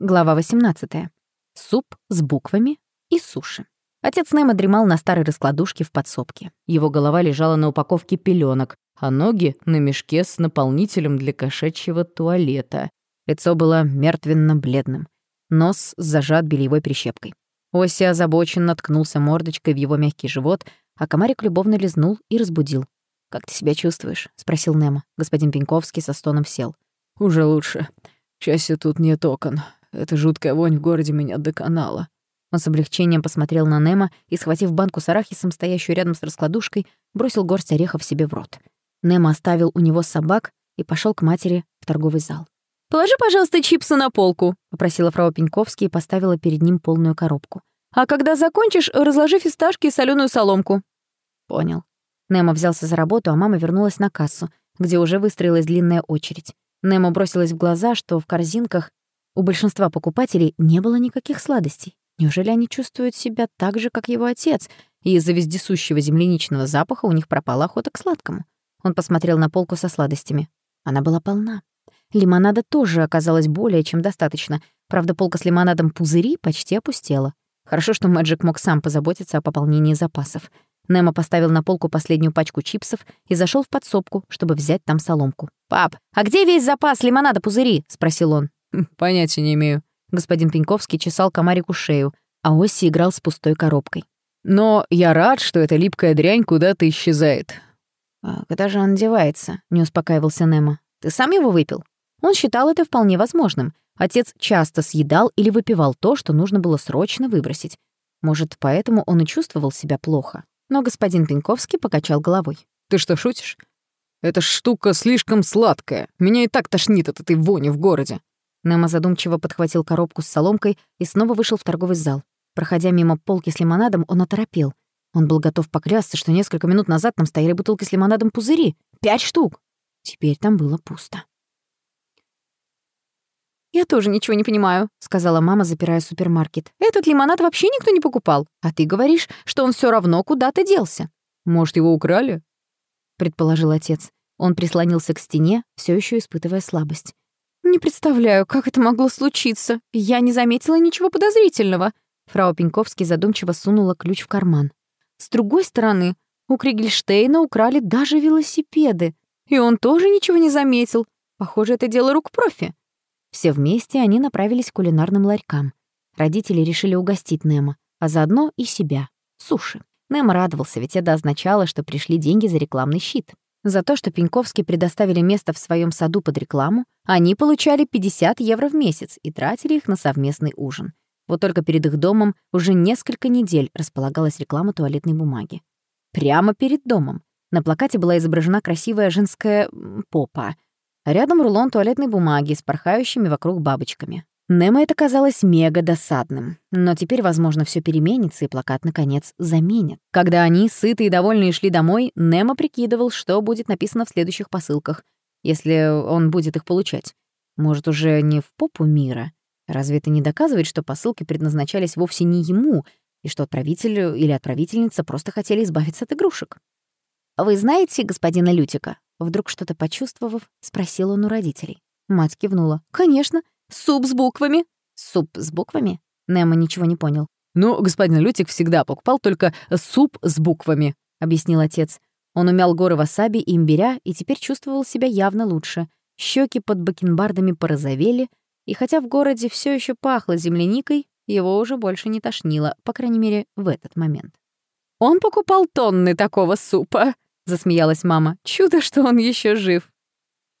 Глава 18. Суп с буквами и суши. Отец Немо дремал на старой раскладушке в подсобке. Его голова лежала на упаковке пеленок, а ноги — на мешке с наполнителем для кошачьего туалета. Лицо было мертвенно-бледным. Нос зажат бельевой прищепкой. Оси озабоченно ткнулся мордочкой в его мягкий живот, а комарик любовно лизнул и разбудил. «Как ты себя чувствуешь?» — спросил Немо. Господин Пеньковский со стоном сел. «Уже лучше. К счастью, тут нет окон. Эта жуткая вонь в городе меня доконала». Он с облегчением посмотрел на Немо и, схватив банку с арахисом, стоящую рядом с раскладушкой, бросил горсть орехов себе в рот. Немо оставил у него собак и пошел к матери в торговый зал. «Положи, пожалуйста, чипсы на полку», — попросила фрау Пеньковский и поставила перед ним полную коробку. «А когда закончишь, разложи фисташки и соленую соломку». «Понял». Немо взялся за работу, а мама вернулась на кассу, где уже выстроилась длинная очередь. Немо бросилось в глаза, что в корзинках у большинства покупателей не было никаких сладостей. Неужели они чувствуют себя так же, как его отец, и из-за вездесущего земляничного запаха у них пропала охота к сладкому? Он посмотрел на полку со сладостями. Она была полна. Лимонада тоже оказалось более чем достаточно. Правда, полка с лимонадом пузыри почти опустела. Хорошо, что Мэджик мог сам позаботиться о пополнении запасов. Немо поставил на полку последнюю пачку чипсов и зашел в подсобку, чтобы взять там соломку. «Пап, а где весь запас лимонада пузыри?» — спросил он. «Понятия не имею». Господин Пеньковский чесал комарику шею, а Осси играл с пустой коробкой. «Но я рад, что эта липкая дрянь куда-то исчезает». «А куда же он девается?» — не успокаивался Немо. «Ты сам его выпил?» Он считал это вполне возможным. Отец часто съедал или выпивал то, что нужно было срочно выбросить. Может, поэтому он и чувствовал себя плохо. Но господин Пеньковский покачал головой. «Ты что, шутишь? Эта штука слишком сладкая. Меня и так тошнит от этой вони в городе. Немо задумчиво подхватил коробку с соломкой и снова вышел в торговый зал. Проходя мимо полки с лимонадом, он оторопел. Он был готов поклясться, что несколько минут назад там стояли бутылки с лимонадом пузыри. Пять штук. Теперь там было пусто. «Я тоже ничего не понимаю», — сказала мама, запирая супермаркет. «Этот лимонад вообще никто не покупал. А ты говоришь, что он все равно куда-то делся». «Может, его украли?» — предположил отец. Он прислонился к стене, все еще испытывая слабость. «Не представляю, как это могло случиться. Я не заметила ничего подозрительного». Фрау Пеньковский задумчиво сунула ключ в карман. «С другой стороны, у Кригельштейна украли даже велосипеды. И он тоже ничего не заметил. Похоже, это дело рук профи». Все вместе они направились к кулинарным ларькам. Родители решили угостить Немо, а заодно и себя. Суши. Немо радовался, ведь это означало, что пришли деньги за рекламный щит. За то, что Пеньковски предоставили место в своем саду под рекламу, они получали 50 евро в месяц и тратили их на совместный ужин. Вот только перед их домом уже несколько недель располагалась реклама туалетной бумаги. Прямо перед домом. На плакате была изображена красивая женская попа. Рядом рулон туалетной бумаги с порхающими вокруг бабочками. Немо это казалось мега досадным. Но теперь, возможно, все переменится, и плакат, наконец, заменят. Когда они, сытые и довольные, шли домой, Немо прикидывал, что будет написано в следующих посылках, если он будет их получать. Может, уже не в попу мира? Разве это не доказывает, что посылки предназначались вовсе не ему, и что отправитель или отправительница просто хотели избавиться от игрушек? «Вы знаете господина Лютика?» Вдруг что-то почувствовав, спросил он у родителей. Мать кивнула. «Конечно. Суп с буквами». «Суп с буквами?» Немо ничего не понял. «Ну, господин Лютик всегда покупал только суп с буквами», — объяснил отец. Он умял горы васаби и имбиря и теперь чувствовал себя явно лучше. Щеки под бакенбардами порозовели, и хотя в городе все еще пахло земляникой, его уже больше не тошнило, по крайней мере, в этот момент. «Он покупал тонны такого супа», — засмеялась мама. «Чудо, что он еще жив».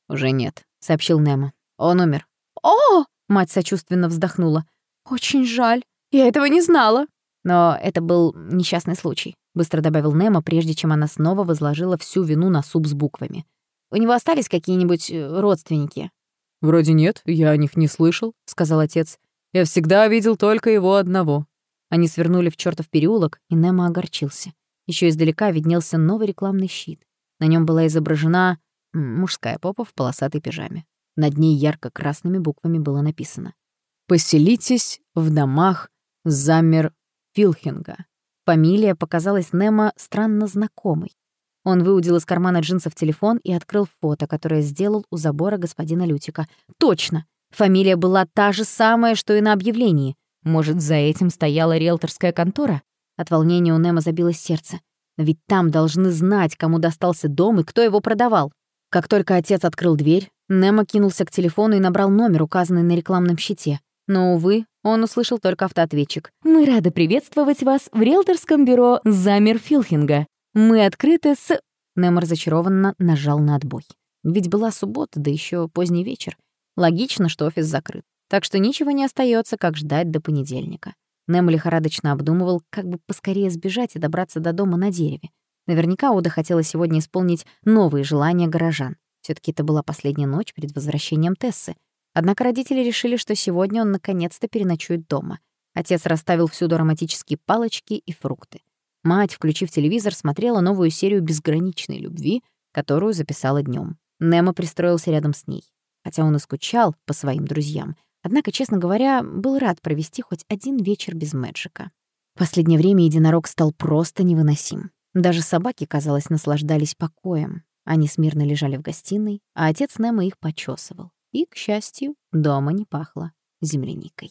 «Уже нет», — сообщил Немо. «Он умер». «О!» — мать сочувственно вздохнула. «Очень жаль. Я этого не знала». «Но это был несчастный случай», — быстро добавил Немо, прежде чем она снова возложила всю вину на суп с буквами. «У него остались какие-нибудь э, родственники?» «Вроде нет, я о них не слышал», — сказал отец. «Я всегда видел только его одного». Они свернули в чертов переулок, и Немо огорчился. Еще издалека виднелся новый рекламный щит. На нем была изображена мужская попа в полосатой пижаме. Над ней ярко-красными буквами было написано «Поселитесь в домах Замер Филхинга». Фамилия показалась Немо странно знакомой. Он выудил из кармана джинсов телефон и открыл фото, которое сделал у забора господина Лютика. Точно! Фамилия была та же самая, что и на объявлении. Может, за этим стояла риэлторская контора? От волнения у Немо забилось сердце. Ведь там должны знать, кому достался дом и кто его продавал. Как только отец открыл дверь, Немо кинулся к телефону и набрал номер, указанный на рекламном щите. Но, увы, он услышал только автоответчик. «Мы рады приветствовать вас в риэлторском бюро Замер Филхинга. Мы открыты с...» Немо разочарованно нажал на отбой. Ведь была суббота, да еще поздний вечер. Логично, что офис закрыт. Так что ничего не остается, как ждать до понедельника. Немо лихорадочно обдумывал, как бы поскорее сбежать и добраться до дома на дереве. Наверняка Ода хотела сегодня исполнить новые желания горожан. все таки это была последняя ночь перед возвращением Тессы. Однако родители решили, что сегодня он наконец-то переночует дома. Отец расставил всюду ароматические палочки и фрукты. Мать, включив телевизор, смотрела новую серию «Безграничной любви», которую записала днем. Немо пристроился рядом с ней. Хотя он и скучал по своим друзьям, однако, честно говоря, был рад провести хоть один вечер без Мэджика. В последнее время единорог стал просто невыносим. Даже собаки, казалось, наслаждались покоем. Они смирно лежали в гостиной, а отец Немо их почесывал. И, к счастью, дома не пахло земляникой.